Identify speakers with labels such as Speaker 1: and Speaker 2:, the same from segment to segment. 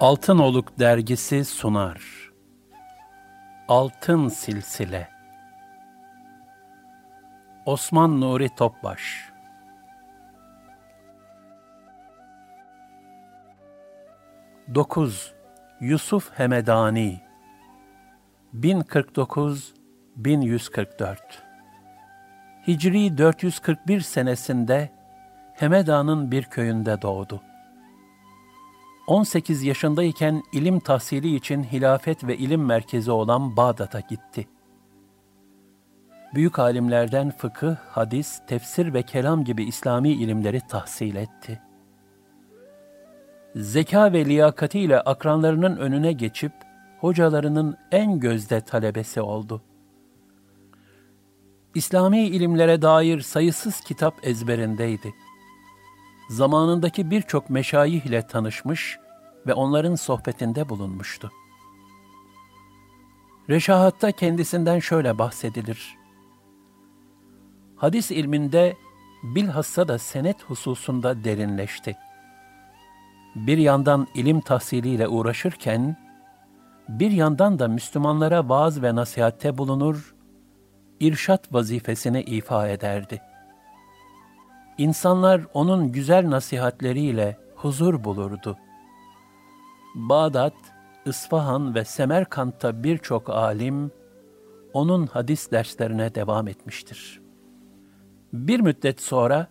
Speaker 1: Altınoluk dergisi sunar. Altın Silsile Osman Nuri Topbaş Dokuz Yusuf Hemedani 1049 1144 Hicri 441 senesinde Hemeda'nın bir köyünde doğdu. 18 yaşındayken ilim tahsili için hilafet ve ilim merkezi olan Bağdat'a gitti. Büyük alimlerden fıkıh, hadis, tefsir ve kelam gibi İslami ilimleri tahsil etti. Zeka ve liyakatiyle akranlarının önüne geçip hocalarının en gözde talebesi oldu. İslami ilimlere dair sayısız kitap ezberindeydi zamanındaki birçok meşayih ile tanışmış ve onların sohbetinde bulunmuştu. Reşahatta kendisinden şöyle bahsedilir. Hadis ilminde bilhassa da senet hususunda derinleşti. Bir yandan ilim tahsiliyle uğraşırken, bir yandan da Müslümanlara vaaz ve nasihatte bulunur, irşat vazifesini ifa ederdi.'' İnsanlar onun güzel nasihatleriyle huzur bulurdu. Bağdat, İsfahan ve Semerkant'ta birçok alim onun hadis derslerine devam etmiştir. Bir müddet sonra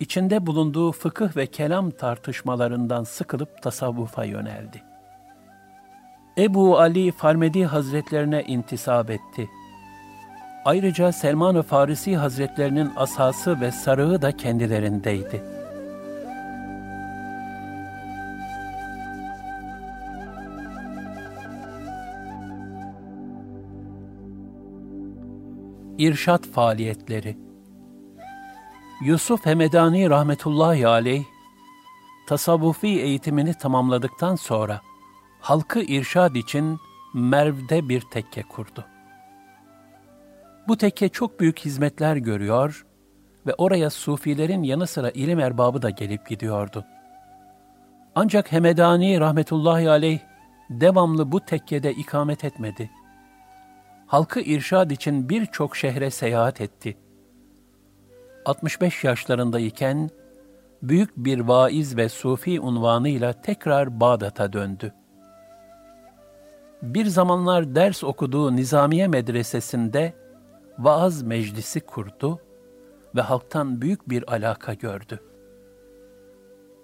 Speaker 1: içinde bulunduğu fıkıh ve kelam tartışmalarından sıkılıp tasavvufa yöneldi. Ebu Ali Farmedi Hazretlerine intisap etti.'' Ayrıca Selman-ı Farisi Hazretlerinin asası ve sarığı da kendilerindeydi. İrşat faaliyetleri Yusuf Hemedani rahmetullahi aleyh, tasavvufi eğitimini tamamladıktan sonra halkı irşad için Merv'de bir tekke kurdu. Bu tekke çok büyük hizmetler görüyor ve oraya sufilerin yanı sıra ilim erbabı da gelip gidiyordu. Ancak Hemedani rahmetullahi aleyh devamlı bu tekkede ikamet etmedi. Halkı irşad için birçok şehre seyahat etti. 65 yaşlarındayken büyük bir vaiz ve sufi unvanıyla tekrar Bağdat'a döndü. Bir zamanlar ders okuduğu Nizamiye Medresesi'nde vaaz meclisi kurdu ve halktan büyük bir alaka gördü.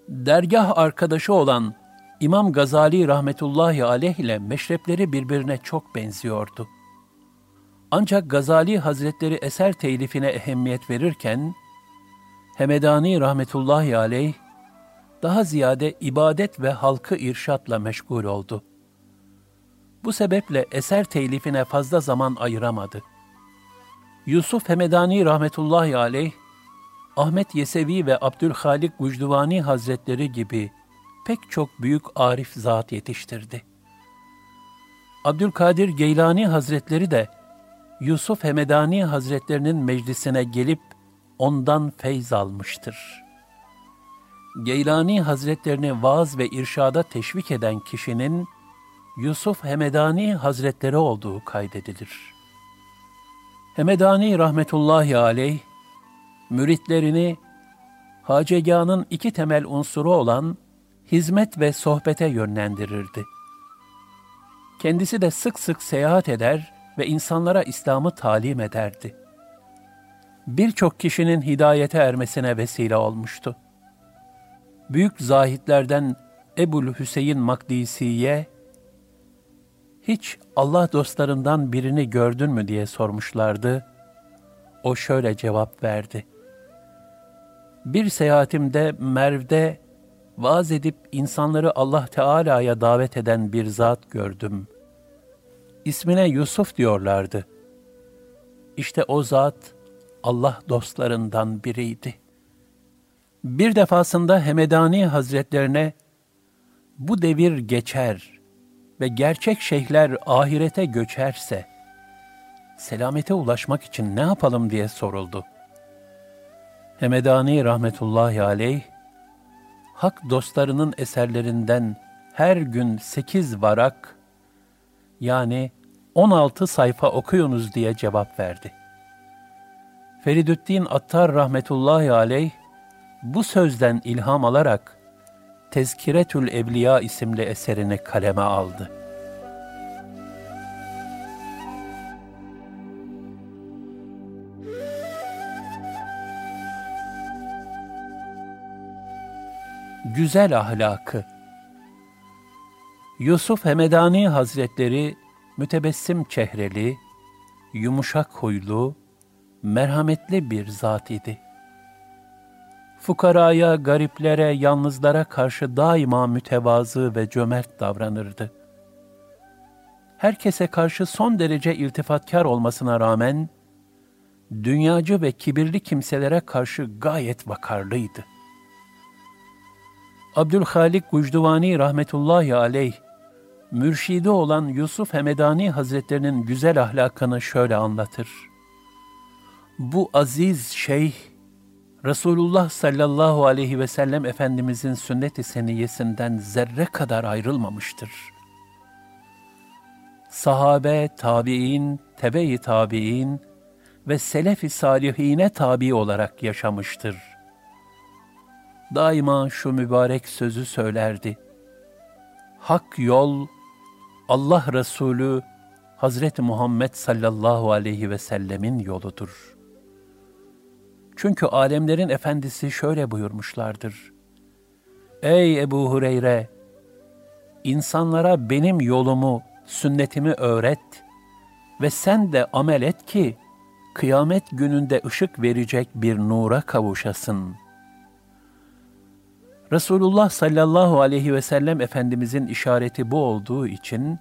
Speaker 1: Dergah arkadaşı olan İmam Gazali rahmetullahi aleyh ile meşrepleri birbirine çok benziyordu. Ancak Gazali Hazretleri eser telifine ehemmiyet verirken, Hemedani rahmetullahi aleyh, daha ziyade ibadet ve halkı irşatla meşgul oldu. Bu sebeple eser telifine fazla zaman ayıramadı.'' Yusuf Hemedani rahmetullahi aleyh, Ahmet Yesevi ve Abdülhalik Gucduvani Hazretleri gibi pek çok büyük arif zat yetiştirdi. Abdülkadir Geylani Hazretleri de Yusuf Hemedani Hazretlerinin meclisine gelip ondan feyz almıştır. Geylani Hazretlerini vaaz ve irşada teşvik eden kişinin Yusuf Hemedani Hazretleri olduğu kaydedilir.'' Hemedani rahmetullahi aleyh, müritlerini haceganın iki temel unsuru olan hizmet ve sohbete yönlendirirdi. Kendisi de sık sık seyahat eder ve insanlara İslam'ı talim ederdi. Birçok kişinin hidayete ermesine vesile olmuştu. Büyük zahitlerden Ebul Hüseyin Makdisi'ye hiç Allah dostlarından birini gördün mü diye sormuşlardı. O şöyle cevap verdi. Bir seyahatimde Merv'de vaaz edip insanları Allah Teala'ya davet eden bir zat gördüm. İsmine Yusuf diyorlardı. İşte o zat Allah dostlarından biriydi. Bir defasında Hemedani Hazretlerine bu devir geçer.'' Ve gerçek şeyhler ahirete göçerse, selamete ulaşmak için ne yapalım diye soruldu. Hemedani rahmetullahi aleyh, hak dostlarının eserlerinden her gün sekiz varak yani 16 sayfa okuyunuz diye cevap verdi. Feridüddin Attar rahmetullahi aleyh bu sözden ilham alarak Tezkiretül Evliya isimli eserini kaleme aldı. Güzel ahlakı Yusuf Hemedani Hazretleri mütebessim çehreli, yumuşak huylu, merhametli bir zat idi. Fukaraya, gariplere, yalnızlara karşı daima mütevazı ve cömert davranırdı. Herkese karşı son derece iltifatkar olmasına rağmen, dünyacı ve kibirli kimselere karşı gayet vakarlıydı. Abdülhalik Gucduvani rahmetullahi aleyh, mürşidi olan Yusuf Hemedani Hazretlerinin güzel ahlakını şöyle anlatır. Bu aziz şeyh, Resulullah sallallahu aleyhi ve sellem Efendimizin sünnet-i seniyesinden zerre kadar ayrılmamıştır. Sahabe, tabi'in, tebe-i tabi'in ve selef-i salihine tabi olarak yaşamıştır. Daima şu mübarek sözü söylerdi. Hak yol, Allah Resulü Hazreti Muhammed sallallahu aleyhi ve sellemin yoludur. Çünkü alemlerin efendisi şöyle buyurmuşlardır. Ey Ebu Hureyre! İnsanlara benim yolumu, sünnetimi öğret ve sen de amel et ki, kıyamet gününde ışık verecek bir nura kavuşasın. Resulullah sallallahu aleyhi ve sellem Efendimizin işareti bu olduğu için,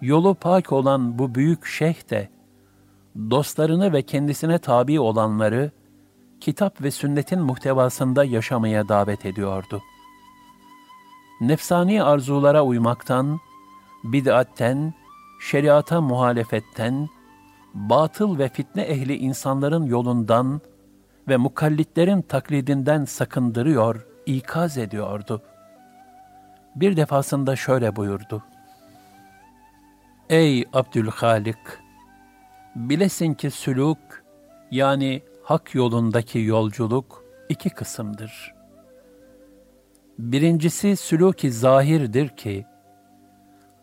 Speaker 1: yolu pak olan bu büyük şeyh de, dostlarını ve kendisine tabi olanları, kitap ve sünnetin muhtevasında yaşamaya davet ediyordu. Nefsani arzulara uymaktan, bid'atten, şeriata muhalefetten, batıl ve fitne ehli insanların yolundan ve mukallitlerin taklidinden sakındırıyor, ikaz ediyordu. Bir defasında şöyle buyurdu. Ey Abdülhalik! Bilesin ki sülük, yani hak yolundaki yolculuk iki kısımdır. Birincisi sülûk-i zahirdir ki,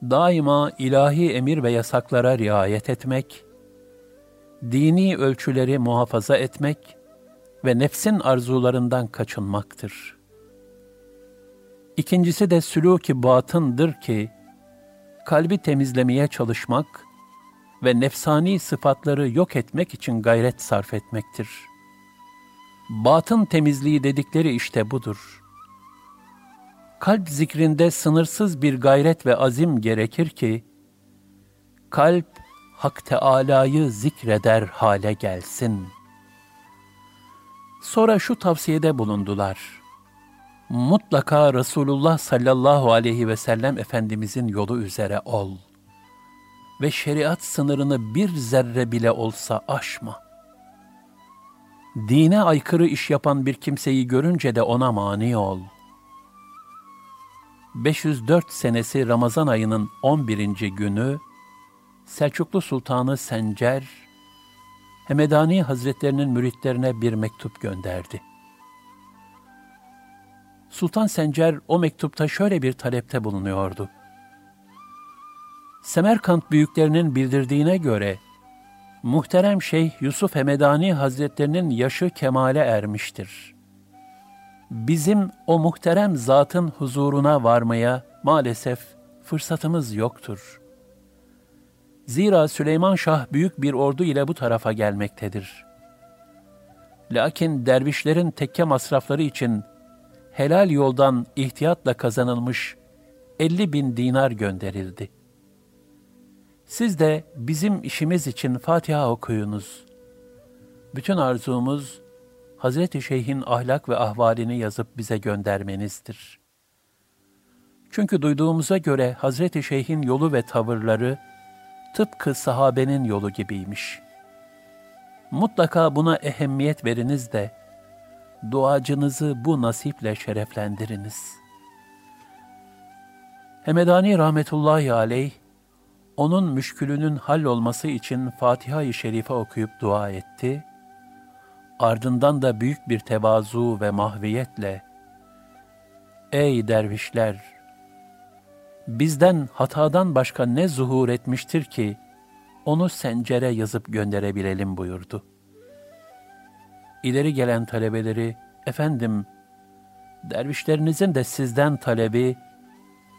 Speaker 1: daima ilahi emir ve yasaklara riayet etmek, dini ölçüleri muhafaza etmek ve nefsin arzularından kaçınmaktır. İkincisi de sülûk-i batındır ki, kalbi temizlemeye çalışmak ve nefsani sıfatları yok etmek için gayret sarf etmektir. Batın temizliği dedikleri işte budur. Kalp zikrinde sınırsız bir gayret ve azim gerekir ki, kalp Hak Teâlâ'yı zikreder hale gelsin. Sonra şu tavsiyede bulundular. Mutlaka Resulullah sallallahu aleyhi ve sellem Efendimizin yolu üzere ol.'' Ve şeriat sınırını bir zerre bile olsa aşma. Dine aykırı iş yapan bir kimseyi görünce de ona mani ol. 504 senesi Ramazan ayının 11. günü Selçuklu Sultanı Sencer, Hemedani Hazretlerinin müritlerine bir mektup gönderdi. Sultan Sencer o mektupta şöyle bir talepte bulunuyordu. Semerkant büyüklerinin bildirdiğine göre, muhterem Şeyh Yusuf Hemedani Hazretlerinin yaşı kemale ermiştir. Bizim o muhterem zatın huzuruna varmaya maalesef fırsatımız yoktur. Zira Süleyman Şah büyük bir ordu ile bu tarafa gelmektedir. Lakin dervişlerin tekke masrafları için helal yoldan ihtiyatla kazanılmış 50 bin dinar gönderildi.'' Siz de bizim işimiz için Fatiha okuyunuz. Bütün arzumuz Hazreti Şeyh'in ahlak ve ahvalini yazıp bize göndermenizdir. Çünkü duyduğumuza göre Hazreti Şeyh'in yolu ve tavırları tıpkı sahabenin yolu gibiymiş. Mutlaka buna ehemmiyet veriniz de duacınızı bu nasiple şereflendiriniz. Hemedani rahmetullahi aleyh, onun müşkülünün hallolması için Fatiha-i Şerife okuyup dua etti. Ardından da büyük bir tevazu ve mahviyetle, Ey dervişler! Bizden hatadan başka ne zuhur etmiştir ki, onu sencere yazıp gönderebilelim buyurdu. İleri gelen talebeleri, efendim, dervişlerinizin de sizden talebi,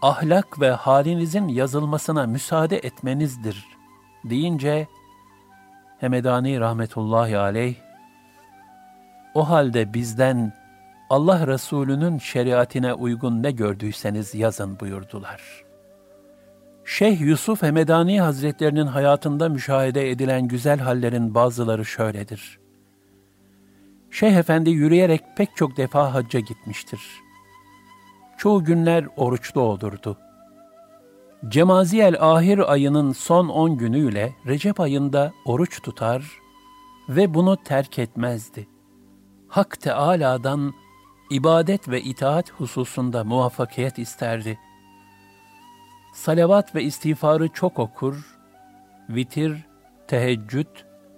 Speaker 1: ahlak ve halinizin yazılmasına müsaade etmenizdir deyince, Hemedani rahmetullahi aleyh, o halde bizden Allah Resulü'nün şeriatine uygun ne gördüyseniz yazın buyurdular. Şeyh Yusuf Hemedani Hazretlerinin hayatında müşahede edilen güzel hallerin bazıları şöyledir. Şeyh Efendi yürüyerek pek çok defa hacca gitmiştir. Çoğu günler oruçlu olurdu. Cemaziyel ahir ayının son on günüyle Recep ayında oruç tutar ve bunu terk etmezdi. Hak Teâlâ'dan ibadet ve itaat hususunda muvaffakiyet isterdi. Salavat ve istiğfarı çok okur, vitir, teheccüd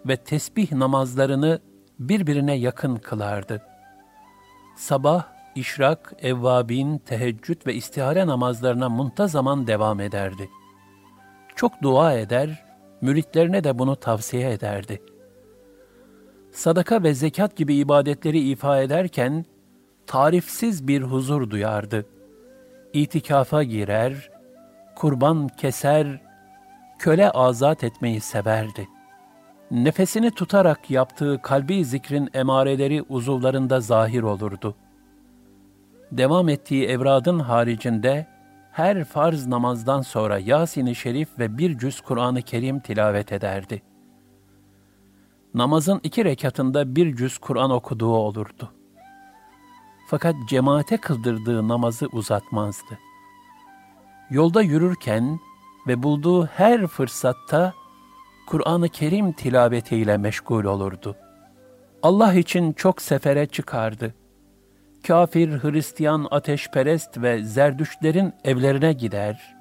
Speaker 1: ve tesbih namazlarını birbirine yakın kılardı. Sabah, işrak, evvabin, teheccüd ve istihare namazlarına muntazaman devam ederdi. Çok dua eder, müritlerine de bunu tavsiye ederdi. Sadaka ve zekat gibi ibadetleri ifa ederken, tarifsiz bir huzur duyardı. İtikafa girer, kurban keser, köle azat etmeyi severdi. Nefesini tutarak yaptığı kalbi zikrin emareleri uzuvlarında zahir olurdu. Devam ettiği evradın haricinde her farz namazdan sonra Yasin-i Şerif ve bir cüz Kur'an-ı Kerim tilavet ederdi. Namazın iki rekatında bir cüz Kur'an okuduğu olurdu. Fakat cemaate kıldırdığı namazı uzatmazdı. Yolda yürürken ve bulduğu her fırsatta Kur'an-ı Kerim tilavetiyle meşgul olurdu. Allah için çok sefere çıkardı. Kafir, Hristiyan, ateşperest ve zerdüşlerin evlerine gider.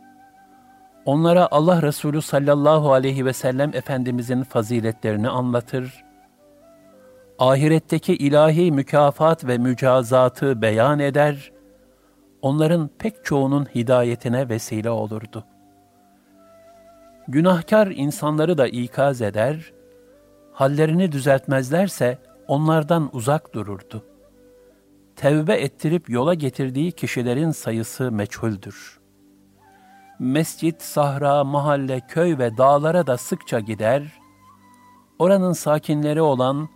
Speaker 1: Onlara Allah Resulü sallallahu aleyhi ve sellem Efendimizin faziletlerini anlatır. Ahiretteki ilahi mükafat ve mücazatı beyan eder. Onların pek çoğunun hidayetine vesile olurdu.'' Günahkar insanları da ikaz eder, hallerini düzeltmezlerse onlardan uzak dururdu. Tevbe ettirip yola getirdiği kişilerin sayısı meçhuldür. Mescit, sahra, mahalle, köy ve dağlara da sıkça gider, oranın sakinleri olan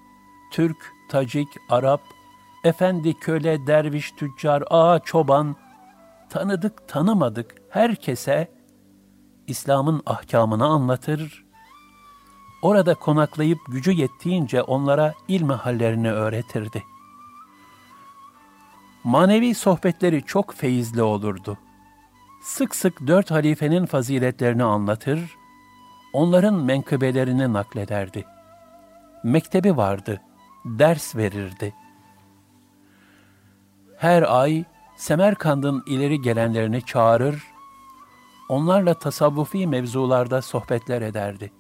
Speaker 1: Türk, Tacik, Arap, efendi, köle, derviş, tüccar, ağa, çoban, tanıdık, tanımadık herkese İslam'ın ahkamını anlatır, orada konaklayıp gücü yettiğince onlara ilmi hallerini öğretirdi. Manevi sohbetleri çok feyizli olurdu. Sık sık dört halifenin faziletlerini anlatır, onların menkıbelerini naklederdi. Mektebi vardı, ders verirdi. Her ay Semerkand'ın ileri gelenlerini çağırır, onlarla tasavvufi mevzularda sohbetler ederdi.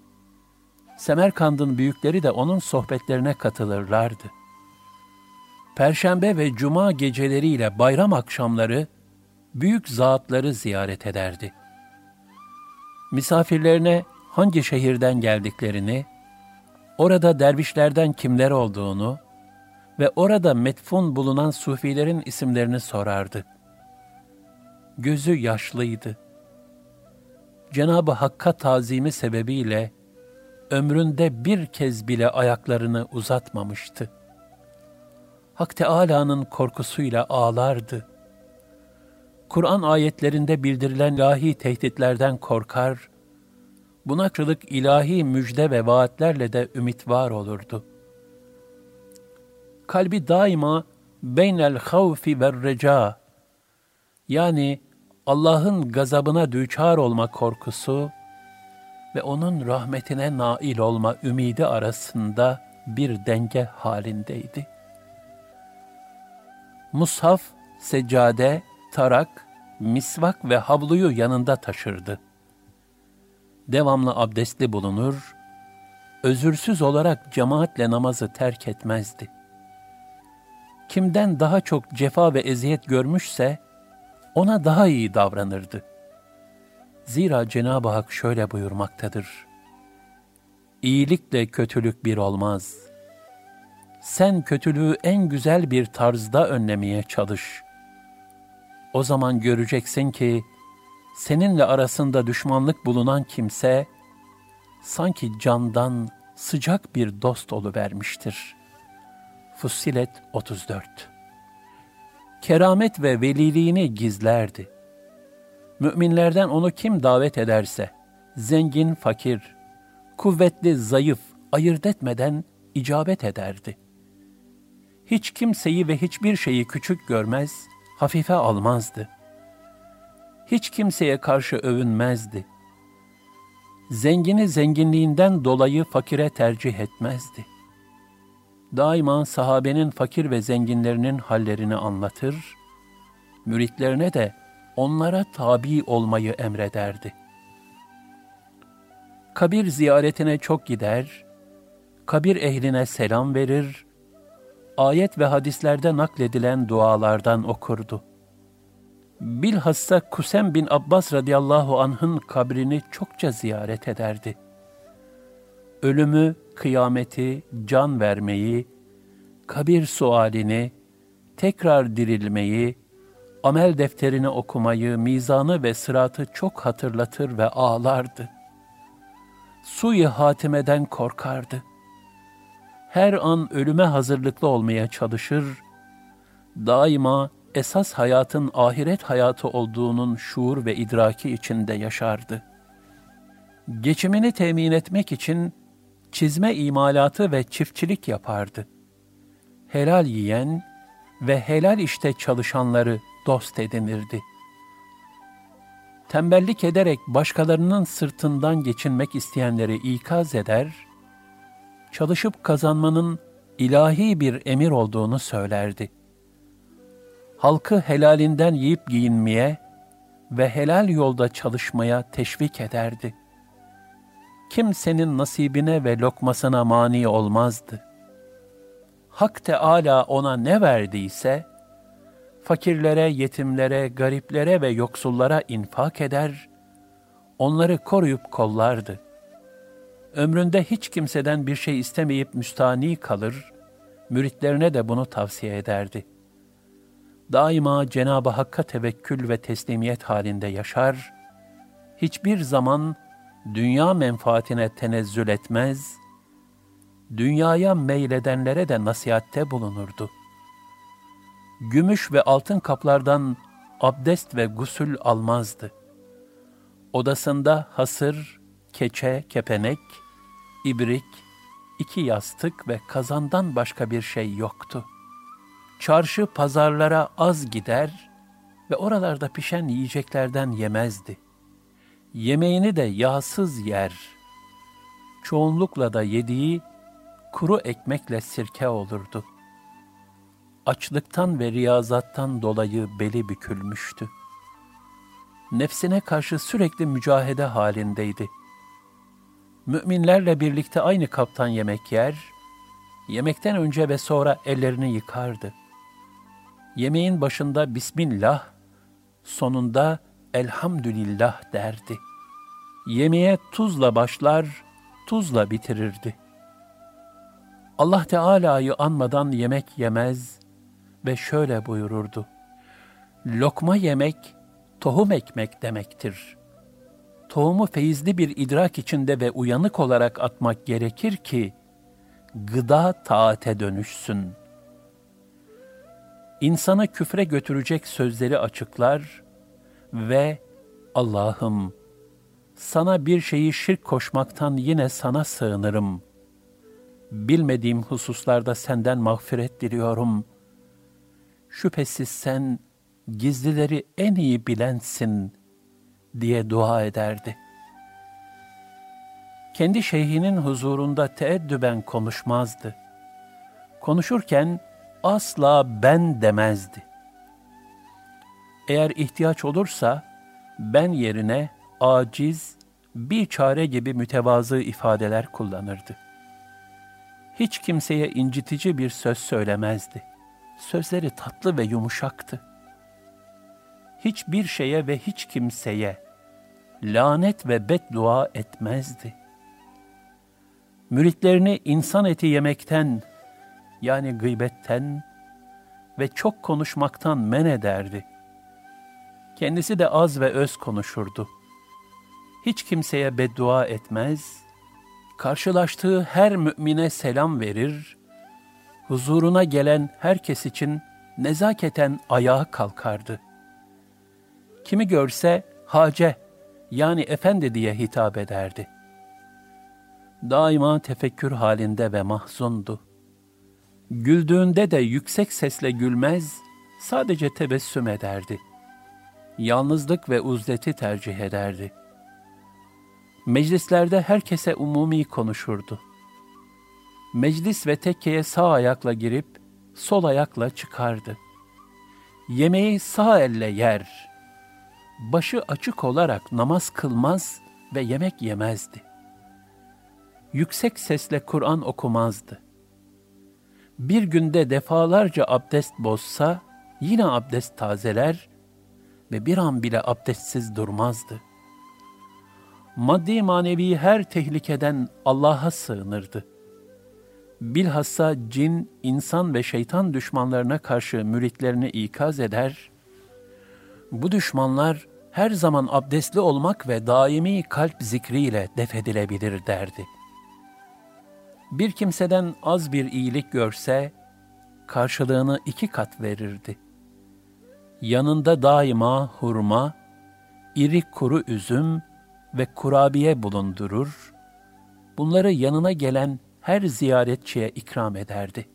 Speaker 1: Semerkand'ın büyükleri de onun sohbetlerine katılırlardı. Perşembe ve cuma geceleriyle bayram akşamları büyük zatları ziyaret ederdi. Misafirlerine hangi şehirden geldiklerini, orada dervişlerden kimler olduğunu ve orada metfun bulunan sufilerin isimlerini sorardı. Gözü yaşlıydı Cenab-ı Hakk'a tazimi sebebiyle ömründe bir kez bile ayaklarını uzatmamıştı. Hak Teâlâ'nın korkusuyla ağlardı. Kur'an ayetlerinde bildirilen ilahi tehditlerden korkar, buna kırılık ilahi müjde ve vaatlerle de ümit var olurdu. Kalbi daima beynel havfi ve reca, yani Allah'ın gazabına düçar olma korkusu ve onun rahmetine nail olma ümidi arasında bir denge halindeydi. Mushaf, seccade, tarak misvak ve havluyu yanında taşırdı. Devamlı abdestli bulunur, özürsüz olarak cemaatle namazı terk etmezdi. Kimden daha çok cefa ve eziyet görmüşse, ona daha iyi davranırdı. Zira Cenab-ı Hak şöyle buyurmaktadır. İyilikle kötülük bir olmaz. Sen kötülüğü en güzel bir tarzda önlemeye çalış. O zaman göreceksin ki, seninle arasında düşmanlık bulunan kimse, sanki candan sıcak bir dost vermiştir. Fussilet 34 Keramet ve veliliğini gizlerdi. Müminlerden onu kim davet ederse, zengin, fakir, kuvvetli, zayıf, ayırt etmeden icabet ederdi. Hiç kimseyi ve hiçbir şeyi küçük görmez, hafife almazdı. Hiç kimseye karşı övünmezdi. Zengini zenginliğinden dolayı fakire tercih etmezdi. Daima sahabenin fakir ve zenginlerinin hallerini anlatır, müritlerine de onlara tabi olmayı emrederdi. Kabir ziyaretine çok gider, kabir ehline selam verir, ayet ve hadislerde nakledilen dualardan okurdu. Bilhassa Kusem bin Abbas radıyallahu anh'ın kabrini çokça ziyaret ederdi. Ölümü, kıyameti, can vermeyi, kabir sualini, tekrar dirilmeyi, amel defterini okumayı, mizanı ve sıratı çok hatırlatır ve ağlardı. Suyu hatimeden korkardı. Her an ölüme hazırlıklı olmaya çalışır, daima esas hayatın ahiret hayatı olduğunun şuur ve idraki içinde yaşardı. Geçimini temin etmek için çizme imalatı ve çiftçilik yapardı. Helal yiyen ve helal işte çalışanları dost edinirdi. Tembellik ederek başkalarının sırtından geçinmek isteyenleri ikaz eder, çalışıp kazanmanın ilahi bir emir olduğunu söylerdi. Halkı helalinden yiyip giyinmeye ve helal yolda çalışmaya teşvik ederdi. Kimsenin nasibine ve lokmasına mani olmazdı. Hak Teâlâ ona ne verdiyse, fakirlere, yetimlere, gariplere ve yoksullara infak eder, onları koruyup kollardı. Ömründe hiç kimseden bir şey istemeyip müstani kalır, müritlerine de bunu tavsiye ederdi. Daima Cenab-ı Hakk'a tevekkül ve teslimiyet halinde yaşar, hiçbir zaman dünya menfaatine tenezzül etmez, dünyaya meyledenlere de nasihatte bulunurdu gümüş ve altın kaplardan abdest ve gusül almazdı. Odasında hasır, keçe, kepenek, ibrik, iki yastık ve kazandan başka bir şey yoktu. Çarşı pazarlara az gider ve oralarda pişen yiyeceklerden yemezdi. Yemeğini de yağsız yer. Çoğunlukla da yediği kuru ekmekle sirke olurdu.'' açlıktan ve riyazattan dolayı beli bükülmüştü. Nefsine karşı sürekli mücahede halindeydi. Müminlerle birlikte aynı kaptan yemek yer, yemekten önce ve sonra ellerini yıkardı. Yemeğin başında Bismillah, sonunda Elhamdülillah derdi. Yemeğe tuzla başlar, tuzla bitirirdi. Allah Teala'yı anmadan yemek yemez, ve şöyle buyururdu. Lokma yemek, tohum ekmek demektir. Tohumu feyizli bir idrak içinde ve uyanık olarak atmak gerekir ki, gıda taate dönüşsün. İnsanı küfre götürecek sözleri açıklar ve Allah'ım, sana bir şeyi şirk koşmaktan yine sana sığınırım. Bilmediğim hususlarda senden mağfiret diliyorum.'' şüphesiz sen gizlileri en iyi bilensin diye dua ederdi. Kendi şeyhinin huzurunda teeddüben konuşmazdı. Konuşurken asla ben demezdi. Eğer ihtiyaç olursa ben yerine aciz, bir çare gibi mütevazı ifadeler kullanırdı. Hiç kimseye incitici bir söz söylemezdi. Sözleri tatlı ve yumuşaktı. Hiçbir şeye ve hiç kimseye lanet ve beddua etmezdi. Müritlerini insan eti yemekten yani gıybetten ve çok konuşmaktan men ederdi. Kendisi de az ve öz konuşurdu. Hiç kimseye beddua etmez, karşılaştığı her mümine selam verir, huzuruna gelen herkes için nezaketen ayağa kalkardı. Kimi görse hace yani efendi diye hitap ederdi. Daima tefekkür halinde ve mahzundu. Güldüğünde de yüksek sesle gülmez, sadece tebessüm ederdi. Yalnızlık ve uzleti tercih ederdi. Meclislerde herkese umumi konuşurdu. Meclis ve tekkeye sağ ayakla girip sol ayakla çıkardı. Yemeği sağ elle yer. Başı açık olarak namaz kılmaz ve yemek yemezdi. Yüksek sesle Kur'an okumazdı bir günde defalarca abdest bozsa yine abdest tazeler ve bir an bile abdestsiz durmazdı. Maddi manevi her tehlikeden Allah'a sığınırdı. Bilhassa cin, insan ve şeytan düşmanlarına karşı müritlerini ikaz eder. Bu düşmanlar her zaman abdestli olmak ve daimi kalp zikriyle defedilebilir derdi.'' bir kimseden az bir iyilik görse, karşılığını iki kat verirdi. Yanında daima hurma, iri kuru üzüm ve kurabiye bulundurur, bunları yanına gelen her ziyaretçiye ikram ederdi.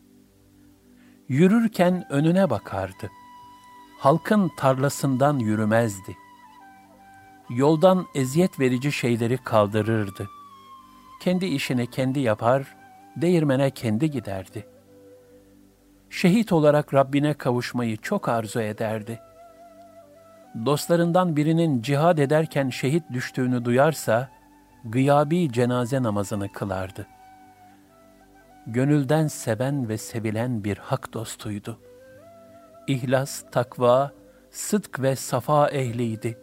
Speaker 1: Yürürken önüne bakardı. Halkın tarlasından yürümezdi. Yoldan eziyet verici şeyleri kaldırırdı. Kendi işini kendi yapar, değirmene kendi giderdi. Şehit olarak Rabbine kavuşmayı çok arzu ederdi. Dostlarından birinin cihad ederken şehit düştüğünü duyarsa, gıyabi cenaze namazını kılardı. Gönülden seven ve sevilen bir hak dostuydu. İhlas, takva, sıdk ve safa ehliydi.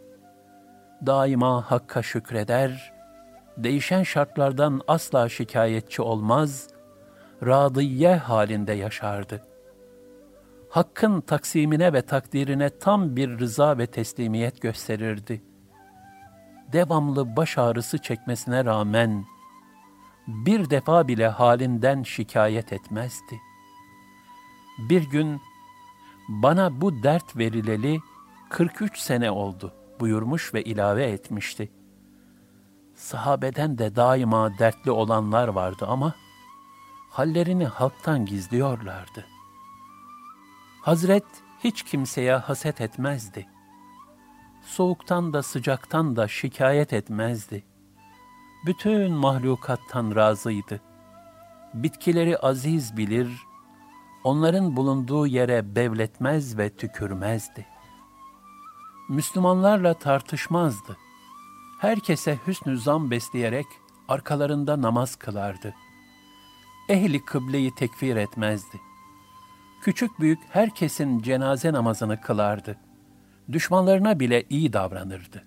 Speaker 1: Daima Hakk'a şükreder, değişen şartlardan asla şikayetçi olmaz, radiye halinde yaşardı. Hakkın taksimine ve takdirine tam bir rıza ve teslimiyet gösterirdi. Devamlı baş ağrısı çekmesine rağmen, bir defa bile halinden şikayet etmezdi. Bir gün, bana bu dert verileli 43 sene oldu buyurmuş ve ilave etmişti.'' sahabeden de daima dertli olanlar vardı ama hallerini halktan gizliyorlardı. Hazret hiç kimseye haset etmezdi. Soğuktan da sıcaktan da şikayet etmezdi. Bütün mahlukattan razıydı. Bitkileri aziz bilir, onların bulunduğu yere bevletmez ve tükürmezdi. Müslümanlarla tartışmazdı herkese hüsnü zan besleyerek arkalarında namaz kılardı. Ehli kıbleyi tekfir etmezdi. Küçük büyük herkesin cenaze namazını kılardı. Düşmanlarına bile iyi davranırdı.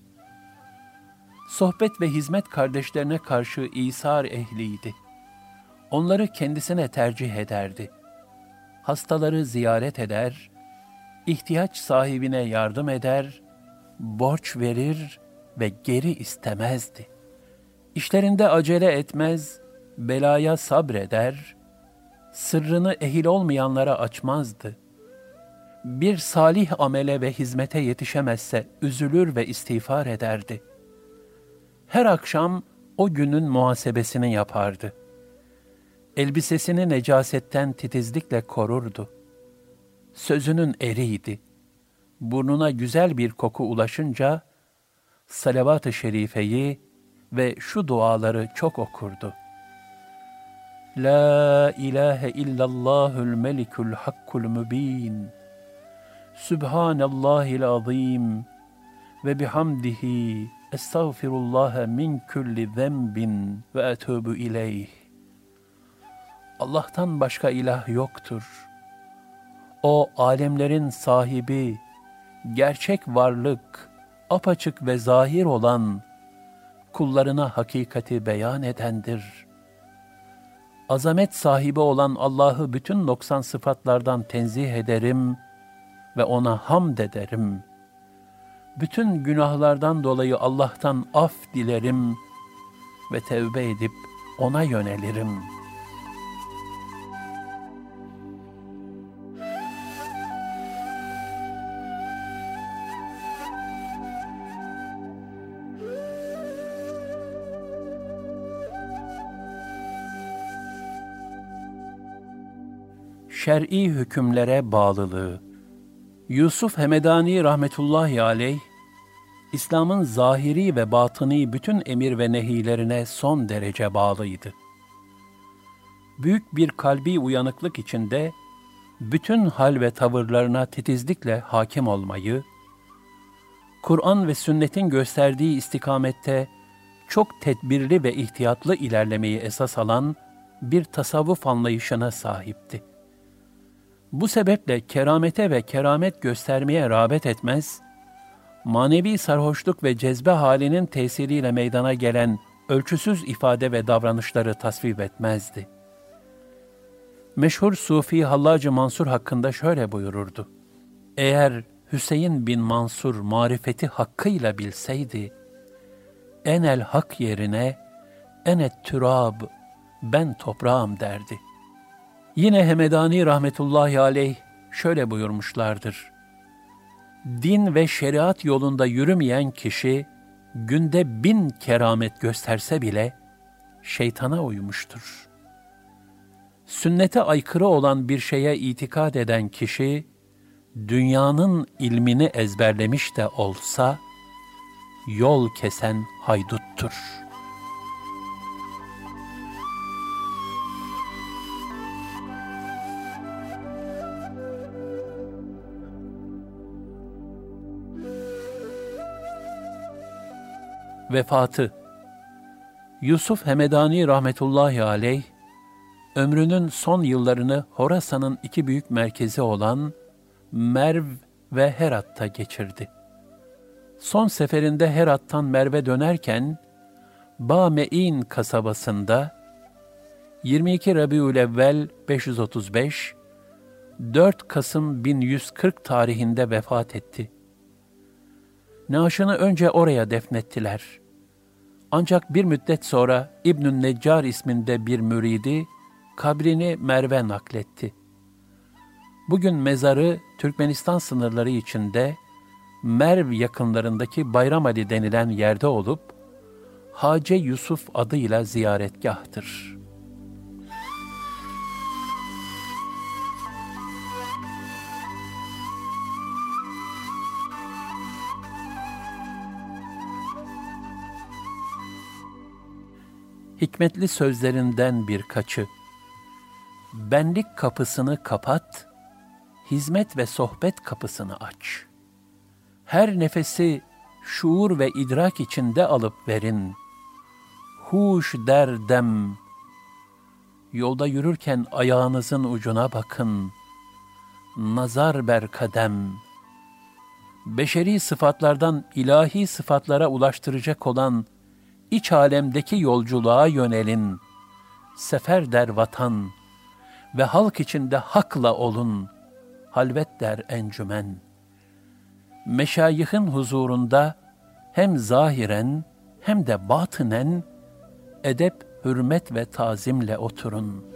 Speaker 1: Sohbet ve hizmet kardeşlerine karşı İsar ehliydi. Onları kendisine tercih ederdi. Hastaları ziyaret eder, ihtiyaç sahibine yardım eder, borç verir ve geri istemezdi. İşlerinde acele etmez, belaya sabreder, sırrını ehil olmayanlara açmazdı. Bir salih amele ve hizmete yetişemezse üzülür ve istiğfar ederdi. Her akşam o günün muhasebesini yapardı. Elbisesini necasetten titizlikle korurdu. Sözünün eriydi. Burnuna güzel bir koku ulaşınca, salavat-ı şerifeyi ve şu duaları çok okurdu. La ilahe illallahul melikul hakkul mübin. Sübhanallahil azim ve bihamdihi estağfirullah min kulli zenbin ve etûbü ileyh. Allah'tan başka ilah yoktur. O alemlerin sahibi, gerçek varlık, apaçık ve zahir olan, kullarına hakikati beyan edendir. Azamet sahibi olan Allah'ı bütün noksan sıfatlardan tenzih ederim ve ona hamd ederim. Bütün günahlardan dolayı Allah'tan af dilerim ve tevbe edip ona yönelirim.'' Şer'i hükümlere bağlılığı. Yusuf Hemedani rahmetullahi aleyh, İslam'ın zahiri ve batıni bütün emir ve nehilerine son derece bağlıydı. Büyük bir kalbi uyanıklık içinde bütün hal ve tavırlarına titizlikle hakim olmayı, Kur'an ve sünnetin gösterdiği istikamette çok tedbirli ve ihtiyatlı ilerlemeyi esas alan bir tasavvuf anlayışına sahipti. Bu sebeple keramete ve keramet göstermeye rağbet etmez, manevi sarhoşluk ve cezbe halinin tesiriyle meydana gelen ölçüsüz ifade ve davranışları tasvip etmezdi. Meşhur Sufi Hallacı Mansur hakkında şöyle buyururdu. Eğer Hüseyin bin Mansur marifeti hakkıyla bilseydi, enel hak yerine enet türab, ben toprağım derdi. Yine Hemedani rahmetullahi aleyh şöyle buyurmuşlardır. Din ve şeriat yolunda yürümeyen kişi, günde bin keramet gösterse bile, şeytana uymuştur. Sünnete aykırı olan bir şeye itikad eden kişi, dünyanın ilmini ezberlemiş de olsa, yol kesen hayduttur.'' Vefatı Yusuf Hemedani rahmetullahi aleyh, ömrünün son yıllarını Horasan'ın iki büyük merkezi olan Merv ve Herat'ta geçirdi. Son seferinde Herat'tan Merv'e dönerken, Ba'me'in kasabasında 22 Rabiülevvel 535, 4 Kasım 1140 tarihinde vefat etti. Naaşını önce oraya defnettiler. Ancak bir müddet sonra İbnü Neccar isminde bir müridi kabrini Merve nakletti. Bugün mezarı Türkmenistan sınırları içinde Merv yakınlarındaki Bayram Ali denilen yerde olup Hace Yusuf adıyla ziyaretgahtır.'' Hikmetli sözlerinden birkaçı. Benlik kapısını kapat, hizmet ve sohbet kapısını aç. Her nefesi şuur ve idrak içinde alıp verin. Huş derdem. Yolda yürürken ayağınızın ucuna bakın. Nazar ber kadem. Beşeri sıfatlardan ilahi sıfatlara ulaştıracak olan iç alemdeki yolculuğa yönelin. Sefer der vatan ve halk içinde hakla olun. Halvet der encümen. Meşayihin huzurunda hem zahiren hem de batınen edep, hürmet ve tazimle oturun.''